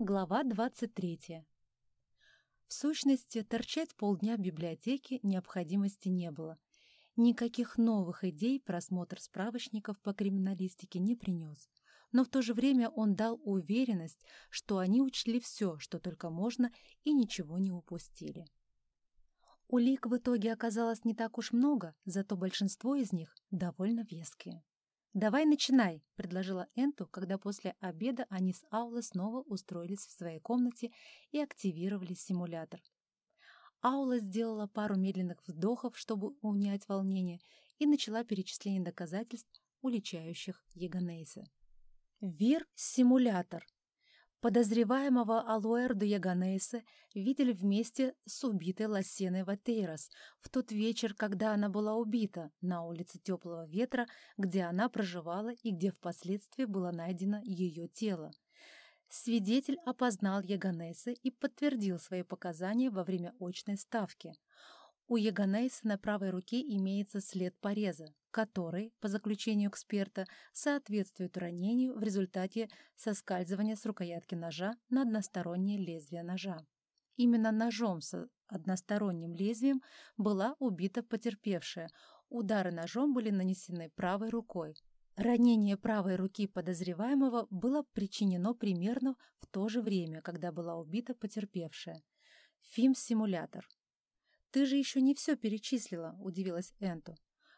Глава 23. В сущности, торчать полдня в библиотеке необходимости не было. Никаких новых идей просмотр справочников по криминалистике не принес. Но в то же время он дал уверенность, что они учли все, что только можно, и ничего не упустили. Улик в итоге оказалось не так уж много, зато большинство из них довольно веские. «Давай начинай», — предложила Энту, когда после обеда они с Аула снова устроились в своей комнате и активировали симулятор. Аула сделала пару медленных вдохов, чтобы унять волнение, и начала перечисление доказательств, уличающих Яганейса. «Вир-симулятор», Подозреваемого Алуэрду Яганейса видели вместе с убитой Лосеной Ватейрос в тот вечер, когда она была убита на улице Теплого Ветра, где она проживала и где впоследствии было найдено ее тело. Свидетель опознал Яганейса и подтвердил свои показания во время очной ставки. У Яганейса на правой руке имеется след пореза, который, по заключению эксперта, соответствует ранению в результате соскальзывания с рукоятки ножа на одностороннее лезвие ножа. Именно ножом с односторонним лезвием была убита потерпевшая. Удары ножом были нанесены правой рукой. Ранение правой руки подозреваемого было причинено примерно в то же время, когда была убита потерпевшая. Фим-симулятор. «Ты же еще не все перечислила», — удивилась Энту.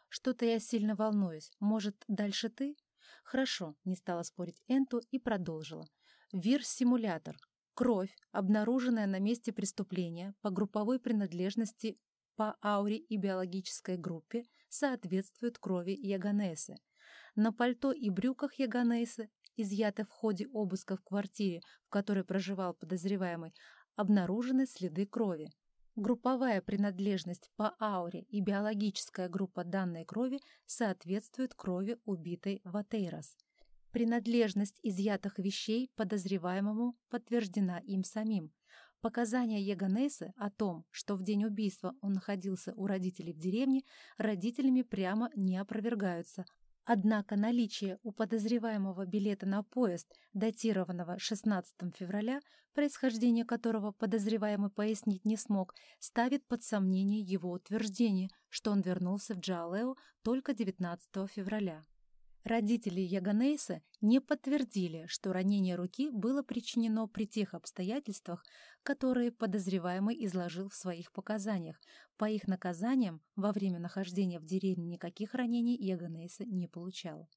Что-то я сильно волнуюсь. Может, дальше ты? Хорошо, не стала спорить Энту и продолжила. Вир-симулятор. Кровь, обнаруженная на месте преступления по групповой принадлежности по ауре и биологической группе, соответствует крови Яганесы. На пальто и брюках Яганесы, изъяты в ходе обыска в квартире, в которой проживал подозреваемый, обнаружены следы крови. Групповая принадлежность по ауре и биологическая группа данной крови соответствуют крови убитой Ватейрос. Принадлежность изъятых вещей подозреваемому подтверждена им самим. Показания Яганесы о том, что в день убийства он находился у родителей в деревне, родителями прямо не опровергаются, Однако наличие у подозреваемого билета на поезд, датированного 16 февраля, происхождение которого подозреваемый пояснить не смог, ставит под сомнение его утверждение, что он вернулся в Джалео только 19 февраля. Родители Яганейса не подтвердили, что ранение руки было причинено при тех обстоятельствах, которые подозреваемый изложил в своих показаниях. По их наказаниям, во время нахождения в деревне никаких ранений Яганейса не получал.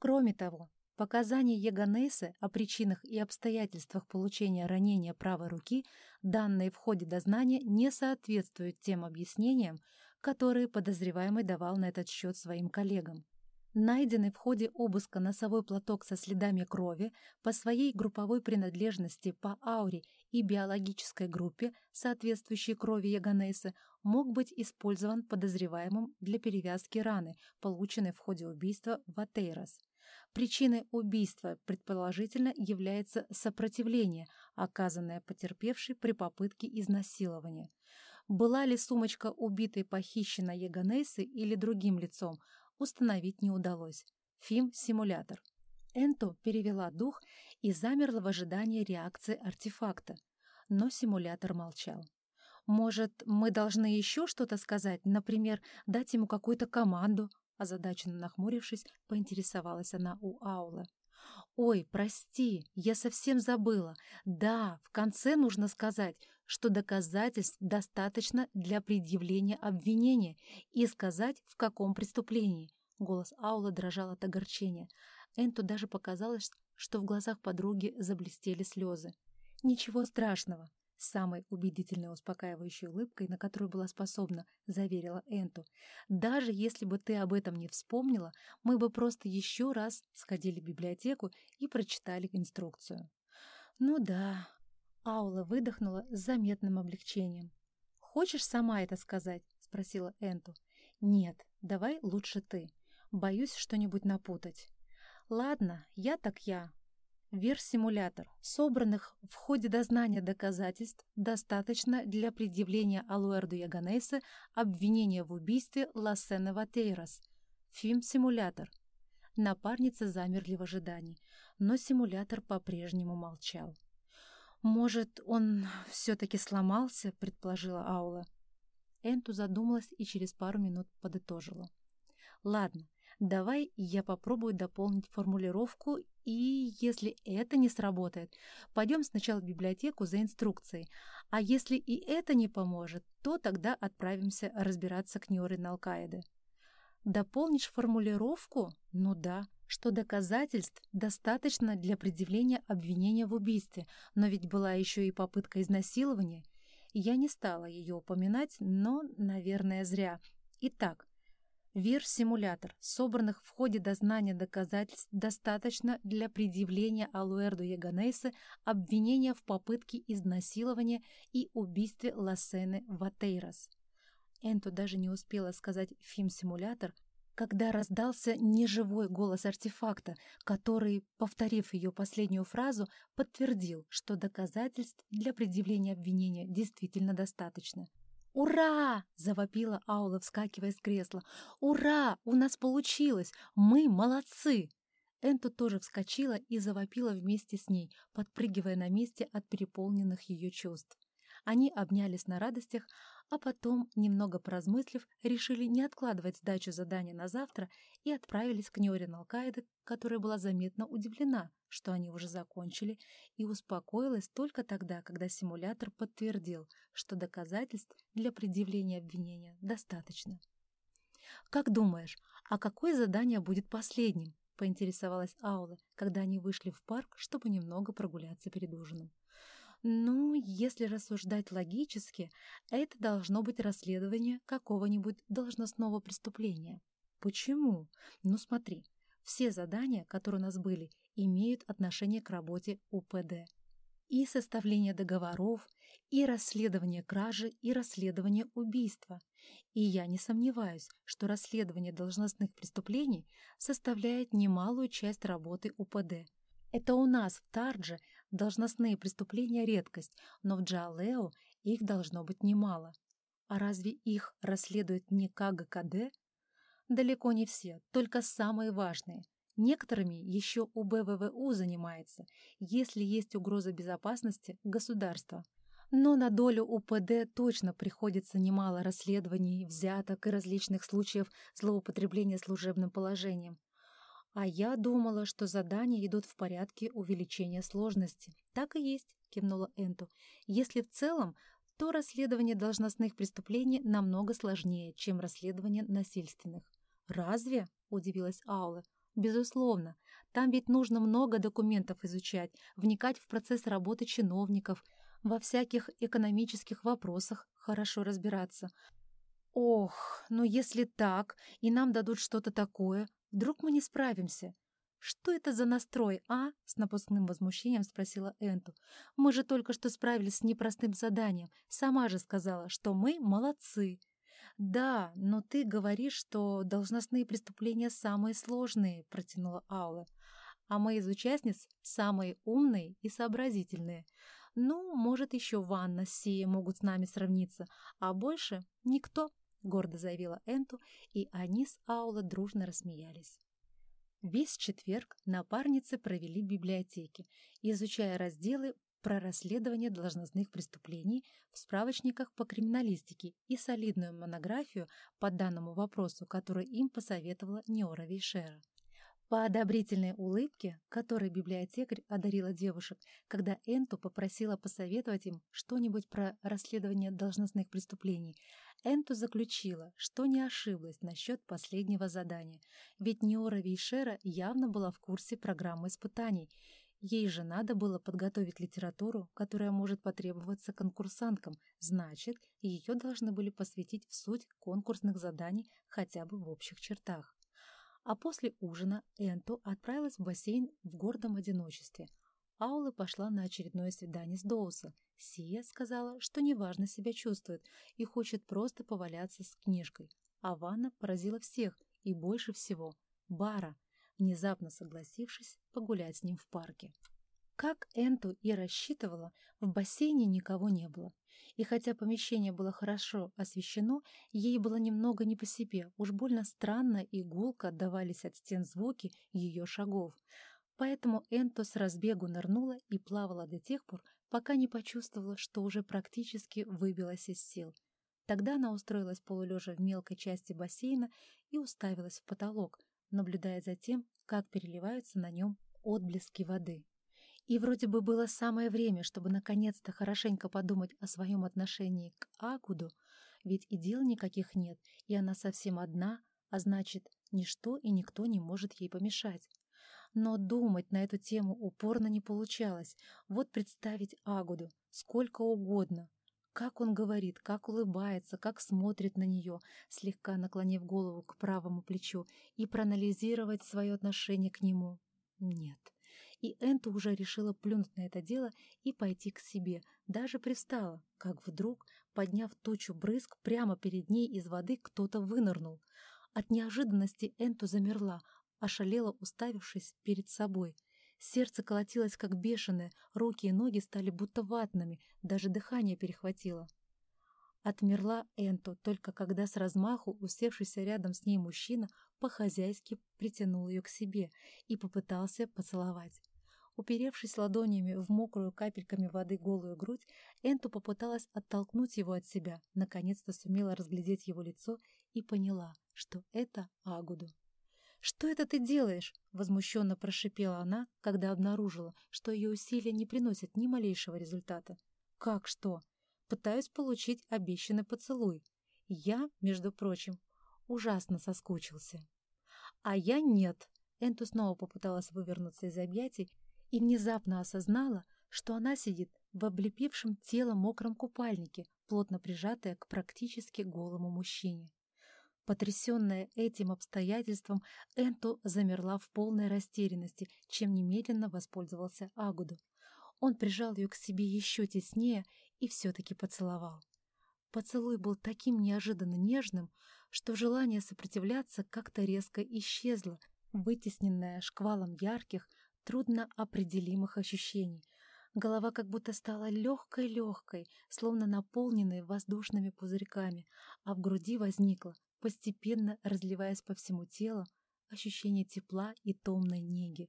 Кроме того, показания Яганейса о причинах и обстоятельствах получения ранения правой руки, данные в ходе дознания, не соответствуют тем объяснениям, которые подозреваемый давал на этот счет своим коллегам. Найденный в ходе обыска носовой платок со следами крови по своей групповой принадлежности по ауре и биологической группе, соответствующей крови Яганейса, мог быть использован подозреваемым для перевязки раны, полученной в ходе убийства в Атейрос. Причиной убийства, предположительно, является сопротивление, оказанное потерпевшей при попытке изнасилования. Была ли сумочка убитой похищена Яганейсы или другим лицом, установить не удалось. Фим-симулятор. Энто перевела дух и замерла в ожидании реакции артефакта. Но симулятор молчал. «Может, мы должны еще что-то сказать? Например, дать ему какую-то команду?» Озадаченно нахмурившись, поинтересовалась она у Аула. «Ой, прости, я совсем забыла. Да, в конце нужно сказать, что доказательств достаточно для предъявления обвинения и сказать, в каком преступлении». Голос Аула дрожал от огорчения. Энту даже показалось, что в глазах подруги заблестели слезы. «Ничего страшного», — самой убедительной успокаивающей улыбкой, на которую была способна, заверила Энту. «Даже если бы ты об этом не вспомнила, мы бы просто еще раз сходили в библиотеку и прочитали инструкцию». «Ну да», — Аула выдохнула с заметным облегчением. «Хочешь сама это сказать?» — спросила Энту. «Нет, давай лучше ты. Боюсь что-нибудь напутать». «Ладно, я так я. Версимулятор. Собранных в ходе дознания доказательств достаточно для предъявления Алуэрду Яганейса обвинения в убийстве Лассена Ватейрос. Фильм-симулятор. Напарницы замерли в ожидании, но симулятор по-прежнему молчал. «Может, он все-таки сломался?» — предположила Аула. Энту задумалась и через пару минут подытожила. «Ладно, давай я попробую дополнить формулировку, и если это не сработает, пойдем сначала в библиотеку за инструкцией, а если и это не поможет, то тогда отправимся разбираться к Ньорин Алкаиде». «Дополнишь формулировку? Ну да» что доказательств достаточно для предъявления обвинения в убийстве, но ведь была еще и попытка изнасилования. Я не стала ее упоминать, но, наверное, зря. Итак, ВИР-симулятор, собранных в ходе дознания доказательств, достаточно для предъявления Алуэрду Яганейсе обвинения в попытке изнасилования и убийстве Лассены Ватейрос. Энту даже не успела сказать «фим-симулятор», когда раздался неживой голос артефакта, который, повторив ее последнюю фразу, подтвердил, что доказательств для предъявления обвинения действительно достаточно. «Ура!» — завопила Аула, вскакивая с кресла. «Ура! У нас получилось! Мы молодцы!» Энту тоже вскочила и завопила вместе с ней, подпрыгивая на месте от переполненных ее чувств. Они обнялись на радостях, а потом, немного поразмыслив, решили не откладывать сдачу задания на завтра и отправились к Ньорин Алкаиде, которая была заметно удивлена, что они уже закончили, и успокоилась только тогда, когда симулятор подтвердил, что доказательств для предъявления обвинения достаточно. «Как думаешь, а какое задание будет последним?» — поинтересовалась Аула, когда они вышли в парк, чтобы немного прогуляться перед ужином. Ну, если рассуждать логически, это должно быть расследование какого-нибудь должностного преступления. Почему? Ну смотри, все задания, которые у нас были, имеют отношение к работе УПД. И составление договоров, и расследование кражи, и расследование убийства. И я не сомневаюсь, что расследование должностных преступлений составляет немалую часть работы УПД. Это у нас в Тардже Должностные преступления — редкость, но в Джалео их должно быть немало. А разве их расследуют не КГКД? Далеко не все, только самые важные. Некоторыми еще у БВВУ занимается, если есть угроза безопасности государства. Но на долю УПД точно приходится немало расследований, взяток и различных случаев злоупотребления служебным положением. «А я думала, что задания идут в порядке увеличения сложности». «Так и есть», — кивнула Энту. «Если в целом, то расследование должностных преступлений намного сложнее, чем расследование насильственных». «Разве?» — удивилась Аула. «Безусловно. Там ведь нужно много документов изучать, вникать в процесс работы чиновников, во всяких экономических вопросах хорошо разбираться. Ох, ну если так, и нам дадут что-то такое, Вдруг мы не справимся? Что это за настрой, а? С напускным возмущением спросила Энту. Мы же только что справились с непростым заданием. Сама же сказала, что мы молодцы. Да, но ты говоришь, что должностные преступления самые сложные, протянула Аула. А мы из участниц самые умные и сообразительные. Ну, может, еще Ванна с Сией могут с нами сравниться, а больше никто. — гордо заявила Энту, и они с Аула дружно рассмеялись. Весь четверг напарницы провели в библиотеке, изучая разделы про расследование должностных преступлений в справочниках по криминалистике и солидную монографию по данному вопросу, которую им посоветовала Неора Вейшера. По одобрительной улыбке, которой библиотекарь одарила девушек, когда Энту попросила посоветовать им что-нибудь про расследование должностных преступлений, Энту заключила, что не ошиблась насчет последнего задания, ведь Неора Вейшера явно была в курсе программы испытаний. Ей же надо было подготовить литературу, которая может потребоваться конкурсанткам, значит, ее должны были посвятить в суть конкурсных заданий хотя бы в общих чертах. А после ужина Энту отправилась в бассейн в гордом одиночестве. Аула пошла на очередное свидание с Доуса. Сия сказала, что неважно себя чувствует и хочет просто поваляться с книжкой. А Ванна поразила всех и больше всего — Бара, внезапно согласившись погулять с ним в парке. Как Энту и рассчитывала, в бассейне никого не было. И хотя помещение было хорошо освещено, ей было немного не по себе, уж больно странно и гулко отдавались от стен звуки ее шагов. Поэтому Энто с разбегу нырнула и плавала до тех пор, пока не почувствовала, что уже практически выбилась из сил. Тогда она устроилась полулежа в мелкой части бассейна и уставилась в потолок, наблюдая за тем, как переливаются на нем отблески воды. И вроде бы было самое время, чтобы наконец-то хорошенько подумать о своем отношении к Агуду, ведь и дел никаких нет, и она совсем одна, а значит, ничто и никто не может ей помешать. Но думать на эту тему упорно не получалось. Вот представить Агуду сколько угодно. Как он говорит, как улыбается, как смотрит на нее, слегка наклонив голову к правому плечу, и проанализировать свое отношение к нему. Нет. И Энту уже решила плюнуть на это дело и пойти к себе. Даже пристала, как вдруг, подняв тучу брызг, прямо перед ней из воды кто-то вынырнул. От неожиданности Энту замерла, ошалела, уставившись перед собой. Сердце колотилось как бешеное, руки и ноги стали будто ватными, даже дыхание перехватило. Отмерла Энту только когда с размаху усевшийся рядом с ней мужчина по-хозяйски притянул ее к себе и попытался поцеловать. Уперевшись ладонями в мокрую капельками воды голую грудь, Энту попыталась оттолкнуть его от себя, наконец-то сумела разглядеть его лицо и поняла, что это Агуду. «Что это ты делаешь?» — возмущенно прошипела она, когда обнаружила, что ее усилия не приносят ни малейшего результата. «Как что?» «Пытаюсь получить обещанный поцелуй. Я, между прочим, ужасно соскучился». «А я нет!» Энту снова попыталась вывернуться из объятий и внезапно осознала, что она сидит в облепившем тело мокром купальнике, плотно прижатая к практически голому мужчине. Потрясенная этим обстоятельством, Энто замерла в полной растерянности, чем немедленно воспользовался Агуду. Он прижал ее к себе еще теснее и все-таки поцеловал. Поцелуй был таким неожиданно нежным, что желание сопротивляться как-то резко исчезло, вытесненное шквалом ярких, трудно определимых ощущений. Голова как будто стала легкой-легкой, словно наполненной воздушными пузырьками, а в груди возникло постепенно разливаясь по всему телу, ощущение тепла и томной неги.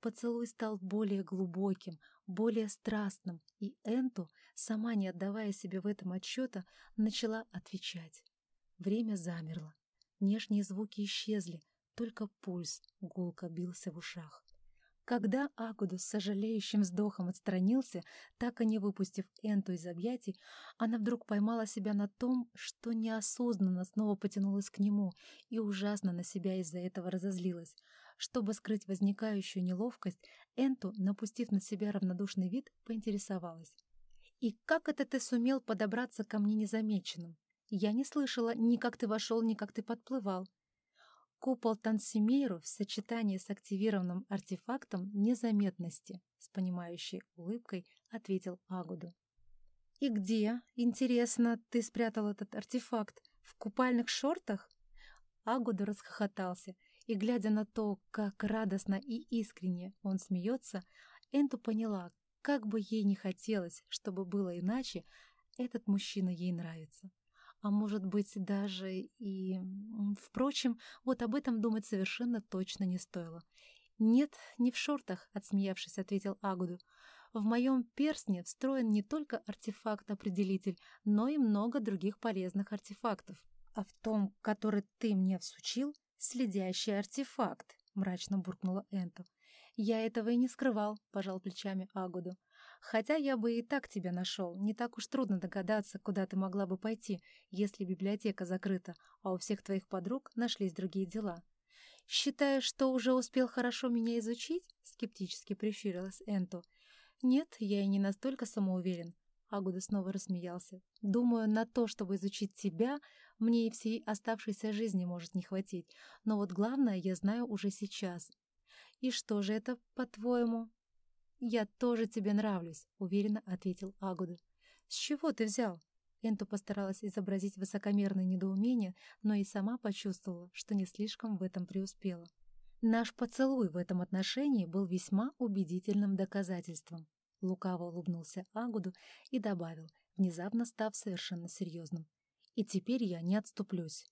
Поцелуй стал более глубоким, более страстным, и Энту, сама не отдавая себе в этом отчета, начала отвечать. Время замерло. Внешние звуки исчезли, только пульс гулко бился в ушах. Когда Агуду с сожалеющим вздохом отстранился, так и не выпустив Энту из объятий, она вдруг поймала себя на том, что неосознанно снова потянулась к нему и ужасно на себя из-за этого разозлилась. Чтобы скрыть возникающую неловкость, Энту, напустив на себя равнодушный вид, поинтересовалась. «И как это ты сумел подобраться ко мне незамеченным? Я не слышала ни как ты вошел, ни как ты подплывал. Купол Тансимейру в сочетании с активированным артефактом незаметности, с понимающей улыбкой ответил Агуду. «И где, интересно, ты спрятал этот артефакт? В купальных шортах?» Агуду расхохотался, и, глядя на то, как радостно и искренне он смеется, Энту поняла, как бы ей не хотелось, чтобы было иначе, этот мужчина ей нравится а может быть даже и... Впрочем, вот об этом думать совершенно точно не стоило. «Нет, не в шортах», — отсмеявшись, ответил Агуду. «В моем перстне встроен не только артефакт-определитель, но и много других полезных артефактов. А в том, который ты мне всучил, следящий артефакт», — мрачно буркнула Энту. «Я этого и не скрывал», — пожал плечами Агуду. Хотя я бы и так тебя нашел. Не так уж трудно догадаться, куда ты могла бы пойти, если библиотека закрыта, а у всех твоих подруг нашлись другие дела. «Считаешь, что уже успел хорошо меня изучить?» — скептически прищурилась Энту. «Нет, я и не настолько самоуверен». Агуда снова рассмеялся. «Думаю, на то, чтобы изучить тебя, мне и всей оставшейся жизни может не хватить. Но вот главное я знаю уже сейчас. И что же это, по-твоему?» «Я тоже тебе нравлюсь», — уверенно ответил Агуду. «С чего ты взял?» Энту постаралась изобразить высокомерное недоумение, но и сама почувствовала, что не слишком в этом преуспела. Наш поцелуй в этом отношении был весьма убедительным доказательством. Лукаво улыбнулся Агуду и добавил, внезапно став совершенно серьезным. «И теперь я не отступлюсь».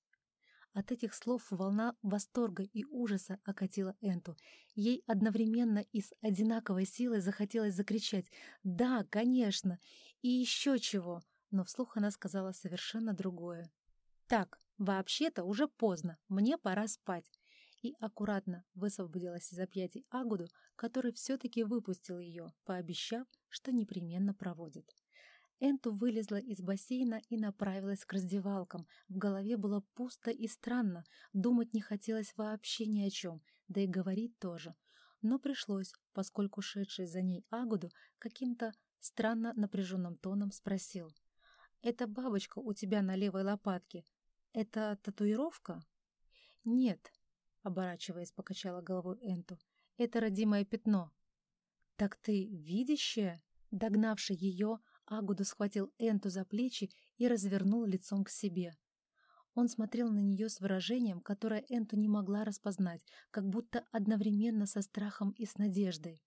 От этих слов волна восторга и ужаса окатила Энту. Ей одновременно и с одинаковой силой захотелось закричать «Да, конечно!» и еще чего, но вслух она сказала совершенно другое. «Так, вообще-то уже поздно, мне пора спать» и аккуратно высвободилась из объятий Агуду, который все-таки выпустил ее, пообещав, что непременно проводит. Энту вылезла из бассейна и направилась к раздевалкам. В голове было пусто и странно, думать не хотелось вообще ни о чем, да и говорить тоже. Но пришлось, поскольку шедший за ней Агуду каким-то странно напряженным тоном спросил. «Это бабочка у тебя на левой лопатке. Это татуировка?» «Нет», — оборачиваясь, покачала головой Энту. «Это родимое пятно». «Так ты видящая?» Догнавший ее, Агуду схватил Энту за плечи и развернул лицом к себе. Он смотрел на нее с выражением, которое Энту не могла распознать, как будто одновременно со страхом и с надеждой.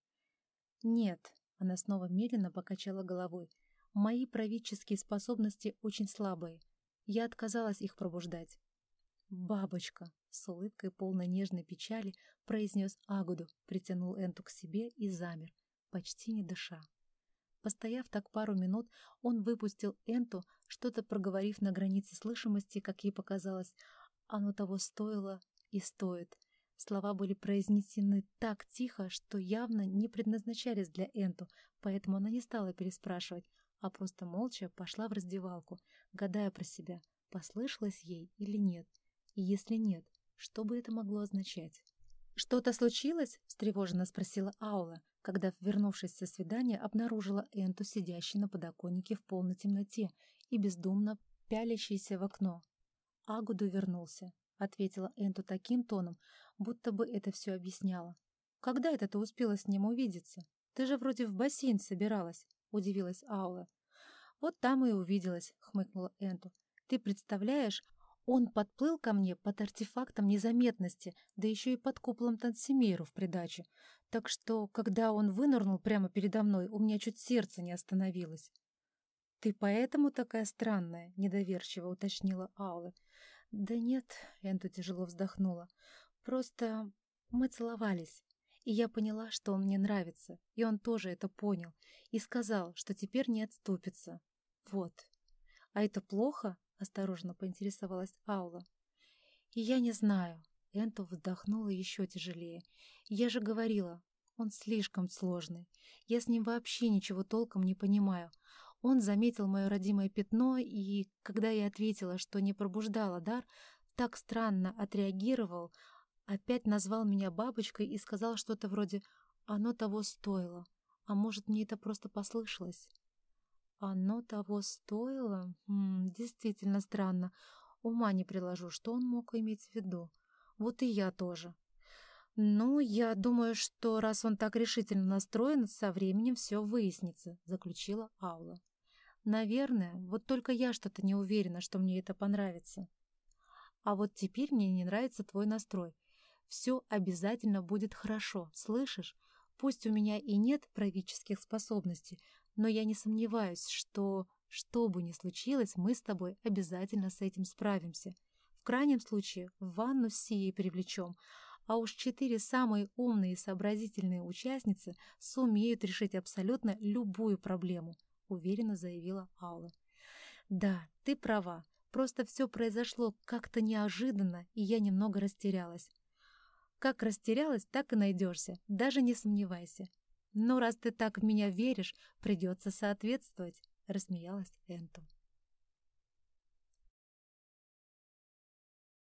«Нет», — она снова медленно покачала головой, — «мои правительские способности очень слабые. Я отказалась их пробуждать». «Бабочка!» — с улыбкой полной нежной печали произнес Агуду, притянул Энту к себе и замер, почти не дыша. Постояв так пару минут, он выпустил Энту, что-то проговорив на границе слышимости, как ей показалось. Оно того стоило и стоит. Слова были произнесены так тихо, что явно не предназначались для Энту, поэтому она не стала переспрашивать, а просто молча пошла в раздевалку, гадая про себя, послышалось ей или нет. И если нет, что бы это могло означать? «Что-то случилось?» — встревоженно спросила Аула, когда, вернувшись со свидания, обнаружила Энту, сидящей на подоконнике в полной темноте и бездумно пялящейся в окно. «Агуду вернулся», — ответила Энту таким тоном, будто бы это все объясняло. «Когда это ты успела с ним увидеться? Ты же вроде в бассейн собиралась», — удивилась Аула. «Вот там и увиделась», — хмыкнула Энту. «Ты представляешь, он подплыл ко мне под артефактом незаметности, да еще и под куполом Тансимейру в придачу. Так что, когда он вынырнул прямо передо мной, у меня чуть сердце не остановилось. «Ты поэтому такая странная?» — недоверчиво уточнила Аула. «Да нет», — Энту тяжело вздохнула. «Просто мы целовались, и я поняла, что он мне нравится, и он тоже это понял, и сказал, что теперь не отступится. Вот. А это плохо?» — осторожно поинтересовалась Аула. «Я не знаю». Энту вздохнула еще тяжелее. «Я же говорила, он слишком сложный. Я с ним вообще ничего толком не понимаю. Он заметил мое родимое пятно, и, когда я ответила, что не пробуждала дар, так странно отреагировал, опять назвал меня бабочкой и сказал что-то вроде «оно того стоило». А может, мне это просто послышалось? Оно того стоило? М -м, действительно странно. Ума не приложу, что он мог иметь в виду. Вот и я тоже. Ну, я думаю, что раз он так решительно настроен, со временем все выяснится, заключила Аула. Наверное, вот только я что-то не уверена, что мне это понравится. А вот теперь мне не нравится твой настрой. Все обязательно будет хорошо, слышишь? Пусть у меня и нет правительских способностей, но я не сомневаюсь, что, что бы ни случилось, мы с тобой обязательно с этим справимся. В крайнем случае, в ванну с Сией привлечем, а уж четыре самые умные и сообразительные участницы сумеют решить абсолютно любую проблему, уверенно заявила Аула. Да, ты права, просто все произошло как-то неожиданно, и я немного растерялась. Как растерялась, так и найдешься, даже не сомневайся. Но раз ты так в меня веришь, придется соответствовать, рассмеялась Энту.